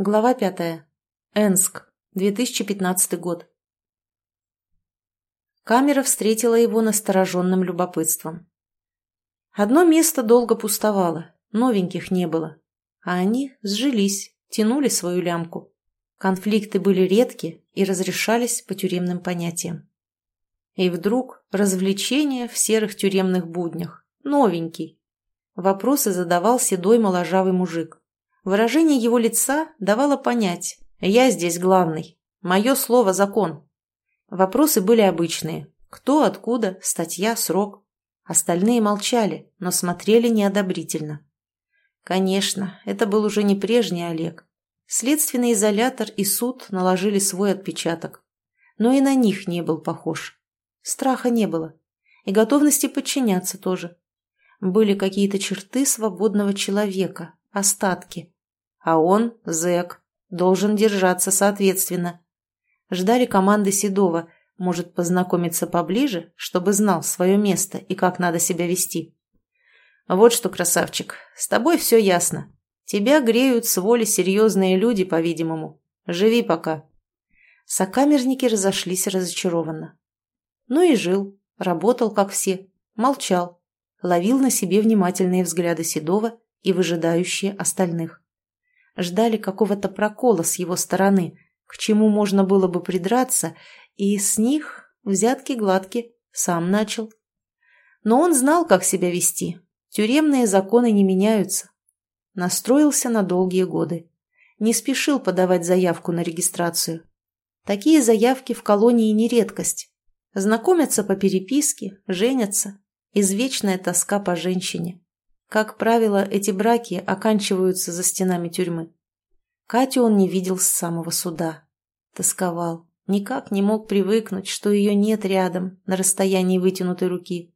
Глава пятая. Энск. 2015 год. Камера встретила его настороженным любопытством. Одно место долго пустовало, новеньких не было. А они сжились, тянули свою лямку. Конфликты были редки и разрешались по тюремным понятиям. И вдруг развлечение в серых тюремных буднях. Новенький. Вопросы задавал седой моложавый мужик. Выражение его лица давало понять «я здесь главный, мое слово – закон». Вопросы были обычные – кто, откуда, статья, срок. Остальные молчали, но смотрели неодобрительно. Конечно, это был уже не прежний Олег. Следственный изолятор и суд наложили свой отпечаток. Но и на них не был похож. Страха не было. И готовности подчиняться тоже. Были какие-то черты свободного человека, остатки. А он, зэк, должен держаться соответственно. Ждали команды Седова, может познакомиться поближе, чтобы знал свое место и как надо себя вести. Вот что, красавчик, с тобой все ясно. Тебя греют с воли серьезные люди, по-видимому. Живи пока. Сокамерники разошлись разочарованно. Ну и жил, работал, как все, молчал, ловил на себе внимательные взгляды Седова и выжидающие остальных ждали какого-то прокола с его стороны, к чему можно было бы придраться, и с них взятки гладки, сам начал. Но он знал, как себя вести. Тюремные законы не меняются. Настроился на долгие годы. Не спешил подавать заявку на регистрацию. Такие заявки в колонии не редкость. Знакомятся по переписке, женятся. Извечная тоска по женщине. Как правило, эти браки оканчиваются за стенами тюрьмы. Катю он не видел с самого суда. Тосковал. Никак не мог привыкнуть, что ее нет рядом, на расстоянии вытянутой руки.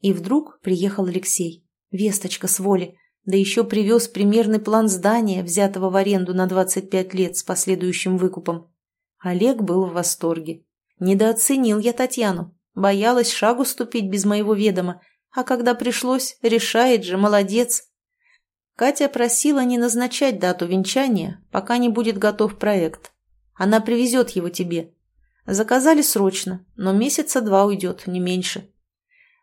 И вдруг приехал Алексей. Весточка с воли. Да еще привез примерный план здания, взятого в аренду на 25 лет с последующим выкупом. Олег был в восторге. Недооценил я Татьяну. Боялась шагу ступить без моего ведома, а когда пришлось, решает же, молодец. Катя просила не назначать дату венчания, пока не будет готов проект. Она привезет его тебе. Заказали срочно, но месяца два уйдет, не меньше.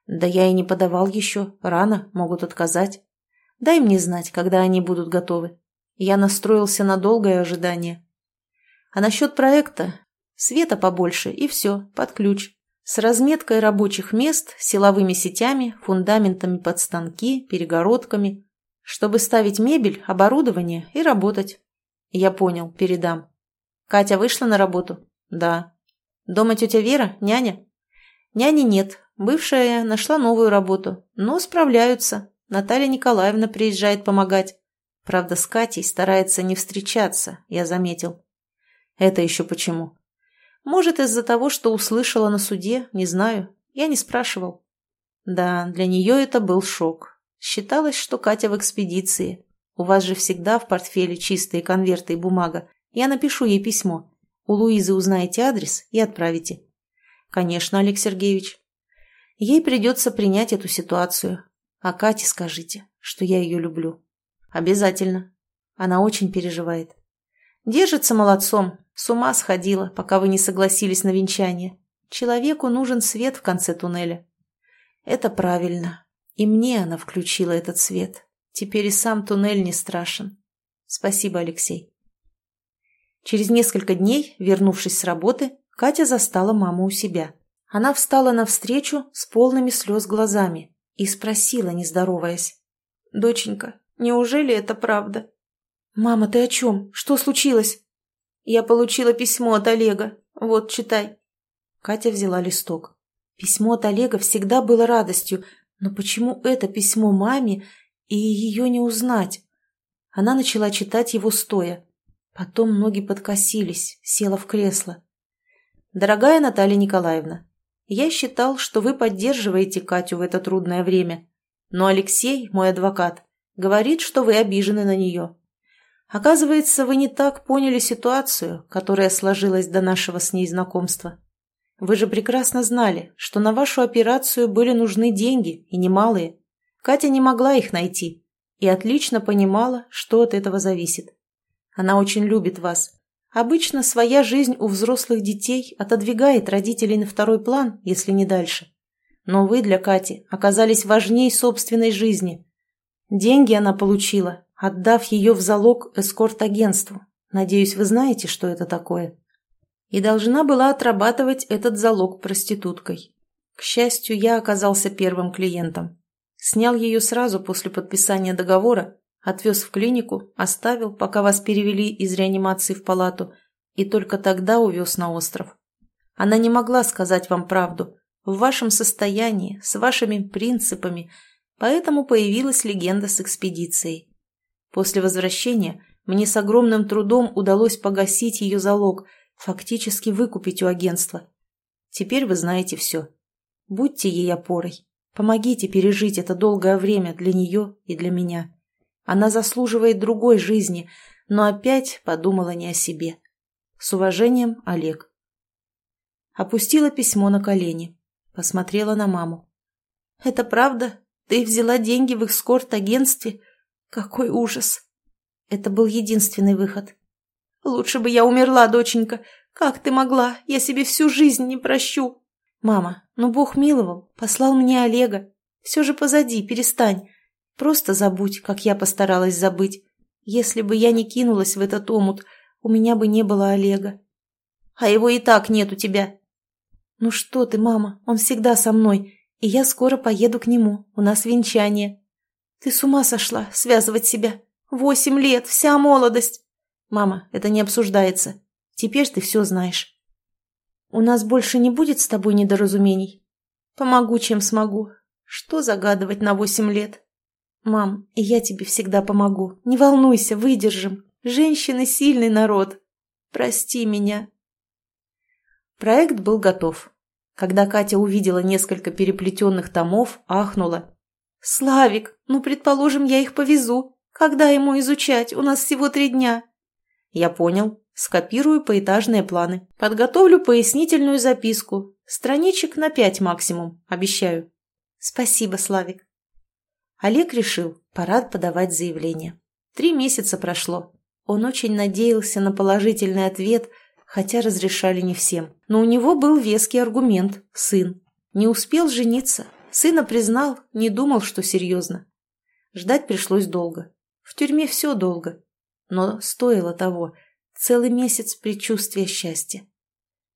Да я и не подавал еще, рано, могут отказать. Дай мне знать, когда они будут готовы. Я настроился на долгое ожидание. А насчет проекта? Света побольше, и все, под ключ с разметкой рабочих мест, силовыми сетями, фундаментами под станки, перегородками, чтобы ставить мебель, оборудование и работать. Я понял, передам. Катя вышла на работу? Да. Дома тетя Вера, няня? Няни нет, бывшая нашла новую работу, но справляются. Наталья Николаевна приезжает помогать. Правда, с Катей старается не встречаться, я заметил. Это еще почему? Может, из-за того, что услышала на суде, не знаю. Я не спрашивал. Да, для нее это был шок. Считалось, что Катя в экспедиции. У вас же всегда в портфеле чистые конверты и бумага. Я напишу ей письмо. У Луизы узнаете адрес и отправите. Конечно, Олег Сергеевич. Ей придется принять эту ситуацию. А Кате скажите, что я ее люблю. Обязательно. Она очень переживает. Держится молодцом, с ума сходила, пока вы не согласились на венчание. Человеку нужен свет в конце туннеля. Это правильно. И мне она включила этот свет. Теперь и сам туннель не страшен. Спасибо, Алексей. Через несколько дней, вернувшись с работы, Катя застала маму у себя. Она встала навстречу с полными слез глазами и спросила, не здороваясь. «Доченька, неужели это правда?» «Мама, ты о чем? Что случилось?» «Я получила письмо от Олега. Вот, читай». Катя взяла листок. Письмо от Олега всегда было радостью, но почему это письмо маме и ее не узнать? Она начала читать его стоя. Потом ноги подкосились, села в кресло. «Дорогая Наталья Николаевна, я считал, что вы поддерживаете Катю в это трудное время, но Алексей, мой адвокат, говорит, что вы обижены на нее. Оказывается, вы не так поняли ситуацию, которая сложилась до нашего с ней знакомства. Вы же прекрасно знали, что на вашу операцию были нужны деньги, и немалые. Катя не могла их найти и отлично понимала, что от этого зависит. Она очень любит вас. Обычно своя жизнь у взрослых детей отодвигает родителей на второй план, если не дальше. Но вы для Кати оказались важней собственной жизни. Деньги она получила, отдав ее в залог эскорт-агентству. Надеюсь, вы знаете, что это такое. И должна была отрабатывать этот залог проституткой. К счастью, я оказался первым клиентом. Снял ее сразу после подписания договора Отвез в клинику, оставил, пока вас перевели из реанимации в палату, и только тогда увез на остров. Она не могла сказать вам правду. В вашем состоянии, с вашими принципами, поэтому появилась легенда с экспедицией. После возвращения мне с огромным трудом удалось погасить ее залог, фактически выкупить у агентства. Теперь вы знаете все. Будьте ей опорой. Помогите пережить это долгое время для нее и для меня. Она заслуживает другой жизни, но опять подумала не о себе. С уважением, Олег. Опустила письмо на колени. Посмотрела на маму. «Это правда? Ты взяла деньги в их скорт-агентстве? Какой ужас!» Это был единственный выход. «Лучше бы я умерла, доченька. Как ты могла? Я себе всю жизнь не прощу!» «Мама, ну Бог миловал, послал мне Олега. Все же позади, перестань. Просто забудь, как я постаралась забыть. Если бы я не кинулась в этот омут, у меня бы не было Олега. А его и так нет у тебя. Ну что ты, мама, он всегда со мной, и я скоро поеду к нему, у нас венчание. Ты с ума сошла связывать себя. Восемь лет, вся молодость. Мама, это не обсуждается. Теперь ты все знаешь. У нас больше не будет с тобой недоразумений. Помогу, чем смогу. Что загадывать на восемь лет? «Мам, я тебе всегда помогу. Не волнуйся, выдержим. Женщины – сильный народ. Прости меня». Проект был готов. Когда Катя увидела несколько переплетенных томов, ахнула. «Славик, ну, предположим, я их повезу. Когда ему изучать? У нас всего три дня». «Я понял. Скопирую поэтажные планы. Подготовлю пояснительную записку. Страничек на пять максимум, обещаю». «Спасибо, Славик». Олег решил, пора подавать заявление. Три месяца прошло. Он очень надеялся на положительный ответ, хотя разрешали не всем. Но у него был веский аргумент – сын. Не успел жениться. Сына признал, не думал, что серьезно. Ждать пришлось долго. В тюрьме все долго. Но стоило того. Целый месяц предчувствия счастья.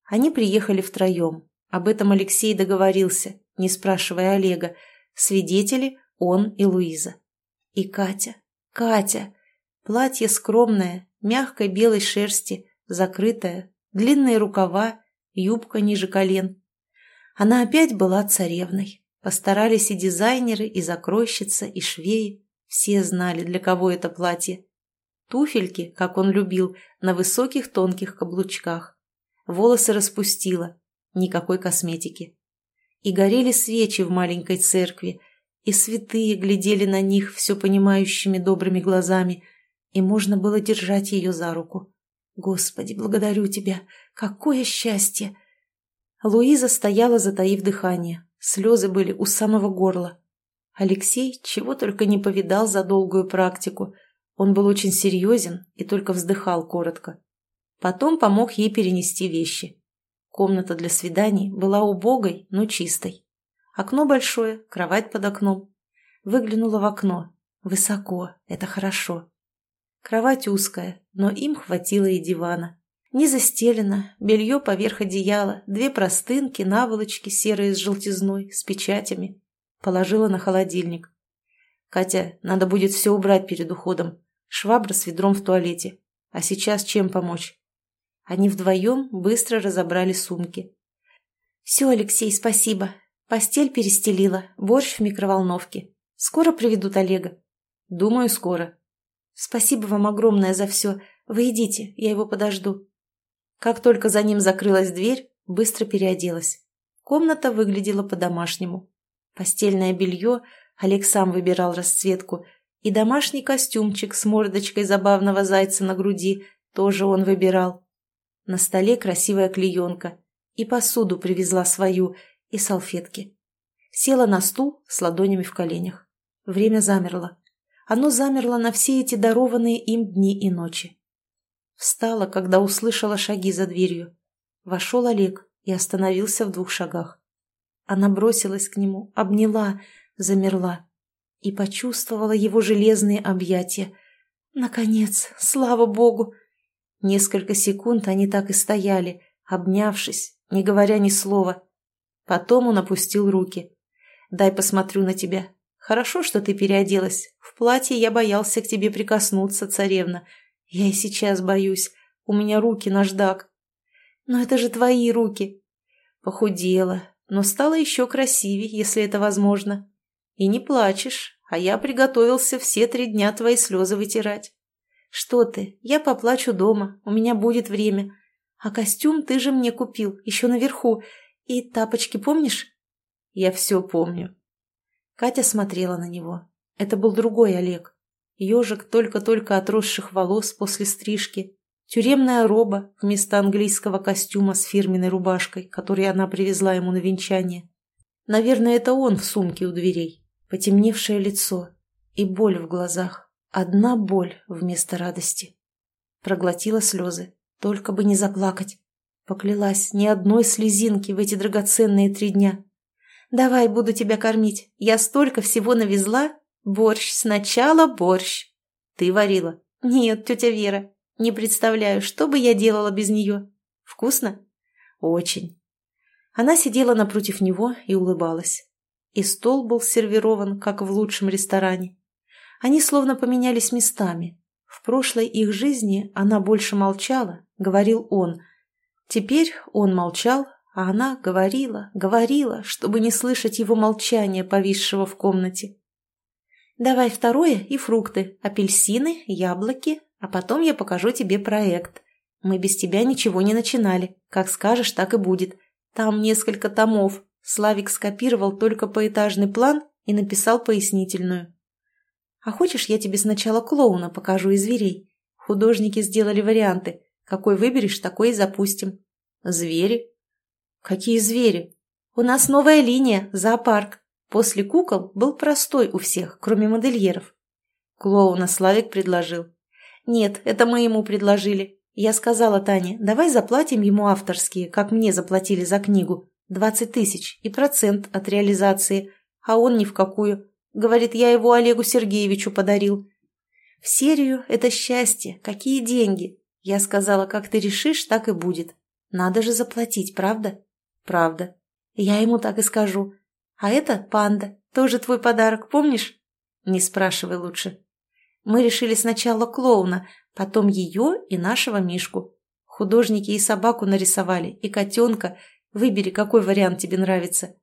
Они приехали втроем. Об этом Алексей договорился, не спрашивая Олега. Свидетели он и Луиза. И Катя. Катя. Платье скромное, мягкой белой шерсти, закрытое, длинные рукава, юбка ниже колен. Она опять была царевной. Постарались и дизайнеры, и закройщица, и швеи. Все знали, для кого это платье. Туфельки, как он любил, на высоких тонких каблучках. Волосы распустила. Никакой косметики. И горели свечи в маленькой церкви, и святые глядели на них все понимающими добрыми глазами, и можно было держать ее за руку. «Господи, благодарю тебя! Какое счастье!» Луиза стояла, затаив дыхание. Слезы были у самого горла. Алексей чего только не повидал за долгую практику. Он был очень серьезен и только вздыхал коротко. Потом помог ей перенести вещи. Комната для свиданий была убогой, но чистой. Окно большое, кровать под окном. Выглянула в окно. Высоко, это хорошо. Кровать узкая, но им хватило и дивана. Не застелено, белье поверх одеяла, две простынки, наволочки серые с желтизной, с печатями. Положила на холодильник. «Катя, надо будет все убрать перед уходом. Швабра с ведром в туалете. А сейчас чем помочь?» Они вдвоем быстро разобрали сумки. «Все, Алексей, спасибо. Постель перестелила, борщ в микроволновке. Скоро приведут Олега? Думаю, скоро. Спасибо вам огромное за все. Вы идите, я его подожду. Как только за ним закрылась дверь, быстро переоделась. Комната выглядела по-домашнему. Постельное белье, Олег сам выбирал расцветку, и домашний костюмчик с мордочкой забавного зайца на груди тоже он выбирал. На столе красивая клеенка. И посуду привезла свою, и салфетки. Села на стул с ладонями в коленях. Время замерло. Оно замерло на все эти дарованные им дни и ночи. Встала, когда услышала шаги за дверью. Вошел Олег и остановился в двух шагах. Она бросилась к нему, обняла, замерла и почувствовала его железные объятия. Наконец, слава богу! Несколько секунд они так и стояли, обнявшись, не говоря ни слова. Потом он опустил руки. «Дай посмотрю на тебя. Хорошо, что ты переоделась. В платье я боялся к тебе прикоснуться, царевна. Я и сейчас боюсь. У меня руки наждак. Но это же твои руки. Похудела, но стала еще красивее, если это возможно. И не плачешь, а я приготовился все три дня твои слезы вытирать. Что ты, я поплачу дома, у меня будет время. А костюм ты же мне купил, еще наверху. И тапочки помнишь? Я все помню. Катя смотрела на него. Это был другой Олег. Ежик только-только отросших волос после стрижки, тюремная роба вместо английского костюма с фирменной рубашкой, который она привезла ему на венчание. Наверное, это он в сумке у дверей. Потемневшее лицо и боль в глазах. Одна боль вместо радости. Проглотила слезы, только бы не заплакать. Поклялась ни одной слезинки в эти драгоценные три дня. «Давай буду тебя кормить. Я столько всего навезла. Борщ, сначала борщ. Ты варила? Нет, тетя Вера. Не представляю, что бы я делала без нее. Вкусно? Очень. Она сидела напротив него и улыбалась. И стол был сервирован, как в лучшем ресторане. Они словно поменялись местами. В прошлой их жизни она больше молчала, говорил он. Теперь он молчал, а она говорила, говорила, чтобы не слышать его молчания, повисшего в комнате. «Давай второе и фрукты, апельсины, яблоки, а потом я покажу тебе проект. Мы без тебя ничего не начинали. Как скажешь, так и будет. Там несколько томов. Славик скопировал только поэтажный план и написал пояснительную. А хочешь, я тебе сначала клоуна покажу и зверей? Художники сделали варианты. Какой выберешь, такой и запустим. Звери? Какие звери? У нас новая линия, зоопарк. После кукол был простой у всех, кроме модельеров. Клоуна Славик предложил. Нет, это мы ему предложили. Я сказала Тане, давай заплатим ему авторские, как мне заплатили за книгу. Двадцать тысяч и процент от реализации. А он ни в какую. Говорит, я его Олегу Сергеевичу подарил. В серию это счастье. Какие деньги? Я сказала, как ты решишь, так и будет. Надо же заплатить, правда? Правда. Я ему так и скажу. А это панда. Тоже твой подарок, помнишь? Не спрашивай лучше. Мы решили сначала клоуна, потом ее и нашего Мишку. Художники и собаку нарисовали, и котенка. Выбери, какой вариант тебе нравится.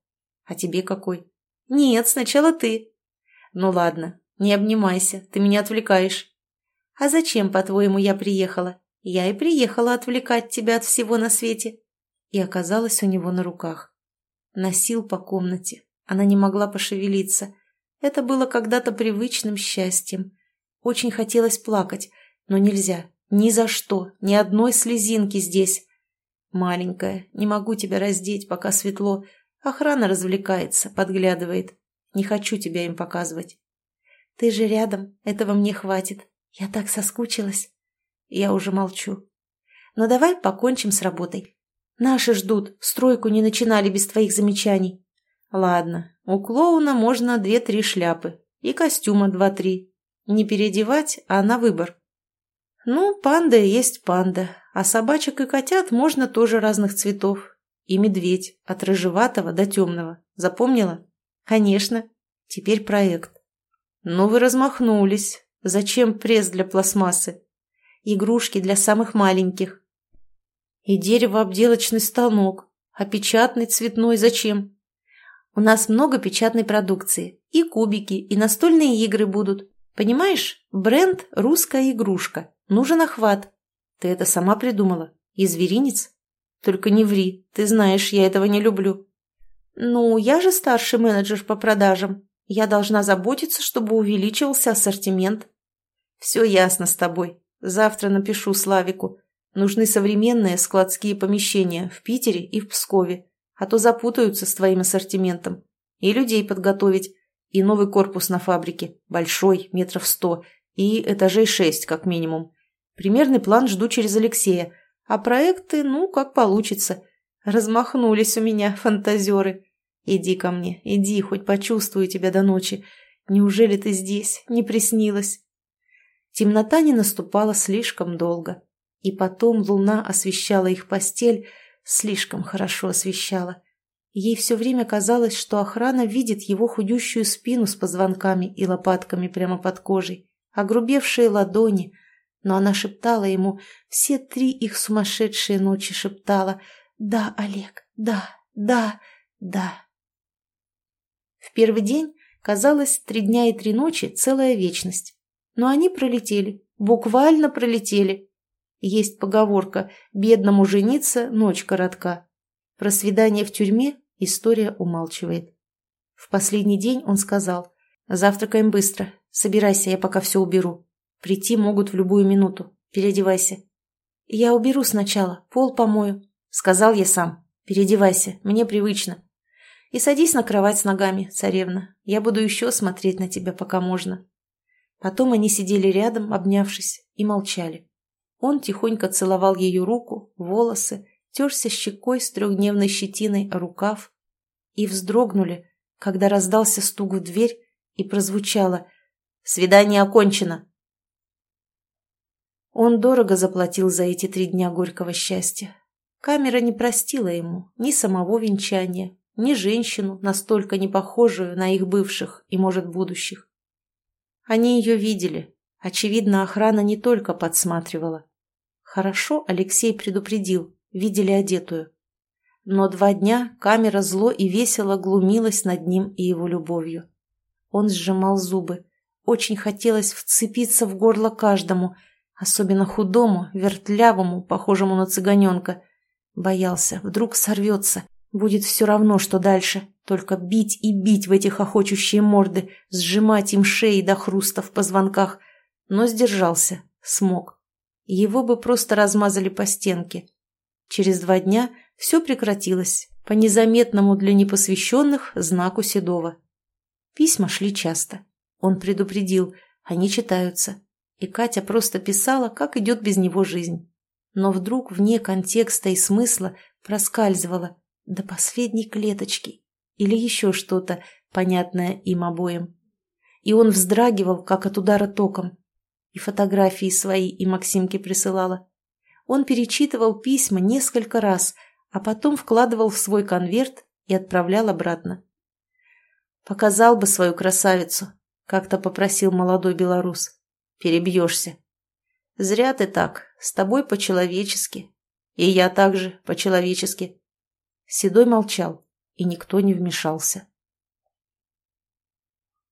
А тебе какой? Нет, сначала ты. Ну ладно, не обнимайся, ты меня отвлекаешь. А зачем, по-твоему, я приехала? Я и приехала отвлекать тебя от всего на свете. И оказалась у него на руках. Носил по комнате. Она не могла пошевелиться. Это было когда-то привычным счастьем. Очень хотелось плакать, но нельзя. Ни за что, ни одной слезинки здесь. Маленькая, не могу тебя раздеть, пока светло. Охрана развлекается, подглядывает. Не хочу тебя им показывать. Ты же рядом, этого мне хватит. Я так соскучилась. Я уже молчу. Но давай покончим с работой. Наши ждут, стройку не начинали без твоих замечаний. Ладно, у клоуна можно две-три шляпы и костюма два-три. Не переодевать, а на выбор. Ну, панда есть панда, а собачек и котят можно тоже разных цветов. И медведь, от рыжеватого до темного. Запомнила? Конечно. Теперь проект. Ну вы размахнулись. Зачем пресс для пластмассы? Игрушки для самых маленьких. И деревообделочный станок. А печатный цветной зачем? У нас много печатной продукции. И кубики, и настольные игры будут. Понимаешь, бренд «Русская игрушка». Нужен охват. Ты это сама придумала? И зверинец? Только не ври, ты знаешь, я этого не люблю. Ну, я же старший менеджер по продажам. Я должна заботиться, чтобы увеличивался ассортимент. Все ясно с тобой. Завтра напишу Славику. Нужны современные складские помещения в Питере и в Пскове, а то запутаются с твоим ассортиментом. И людей подготовить, и новый корпус на фабрике, большой, метров сто, и этажей шесть, как минимум. Примерный план жду через Алексея. А проекты, ну, как получится. Размахнулись у меня фантазеры. Иди ко мне, иди, хоть почувствую тебя до ночи. Неужели ты здесь? Не приснилось?» Темнота не наступала слишком долго. И потом луна освещала их постель, слишком хорошо освещала. Ей все время казалось, что охрана видит его худющую спину с позвонками и лопатками прямо под кожей, огрубевшие ладони, но она шептала ему, все три их сумасшедшие ночи шептала «Да, Олег, да, да, да». В первый день казалось три дня и три ночи целая вечность, но они пролетели, буквально пролетели. Есть поговорка «бедному жениться, ночь коротка». Про свидание в тюрьме история умалчивает. В последний день он сказал «Завтракаем быстро, собирайся, я пока все уберу». Прийти могут в любую минуту. Переодевайся. Я уберу сначала, пол помою. Сказал я сам. Переодевайся, мне привычно. И садись на кровать с ногами, царевна. Я буду еще смотреть на тебя, пока можно. Потом они сидели рядом, обнявшись, и молчали. Он тихонько целовал ее руку, волосы, терся щекой с трехдневной щетиной рукав. И вздрогнули, когда раздался стук в дверь и прозвучало «Свидание окончено!» Он дорого заплатил за эти три дня горького счастья. Камера не простила ему ни самого венчания, ни женщину, настолько не похожую на их бывших и, может, будущих. Они ее видели. Очевидно, охрана не только подсматривала. Хорошо Алексей предупредил, видели одетую. Но два дня камера зло и весело глумилась над ним и его любовью. Он сжимал зубы. Очень хотелось вцепиться в горло каждому – Особенно худому, вертлявому, похожему на цыганенка. Боялся, вдруг сорвется. Будет все равно, что дальше. Только бить и бить в эти охочущие морды, сжимать им шеи до хруста в позвонках. Но сдержался, смог. Его бы просто размазали по стенке. Через два дня все прекратилось, по незаметному для непосвященных знаку Седова. Письма шли часто. Он предупредил, они читаются и Катя просто писала, как идет без него жизнь. Но вдруг вне контекста и смысла проскальзывала до последней клеточки или еще что-то, понятное им обоим. И он вздрагивал, как от удара током. И фотографии свои и Максимке присылала. Он перечитывал письма несколько раз, а потом вкладывал в свой конверт и отправлял обратно. «Показал бы свою красавицу», — как-то попросил молодой белорус. Перебьешься. Зря ты так, с тобой по-человечески. И я также по-человечески. Седой молчал, и никто не вмешался.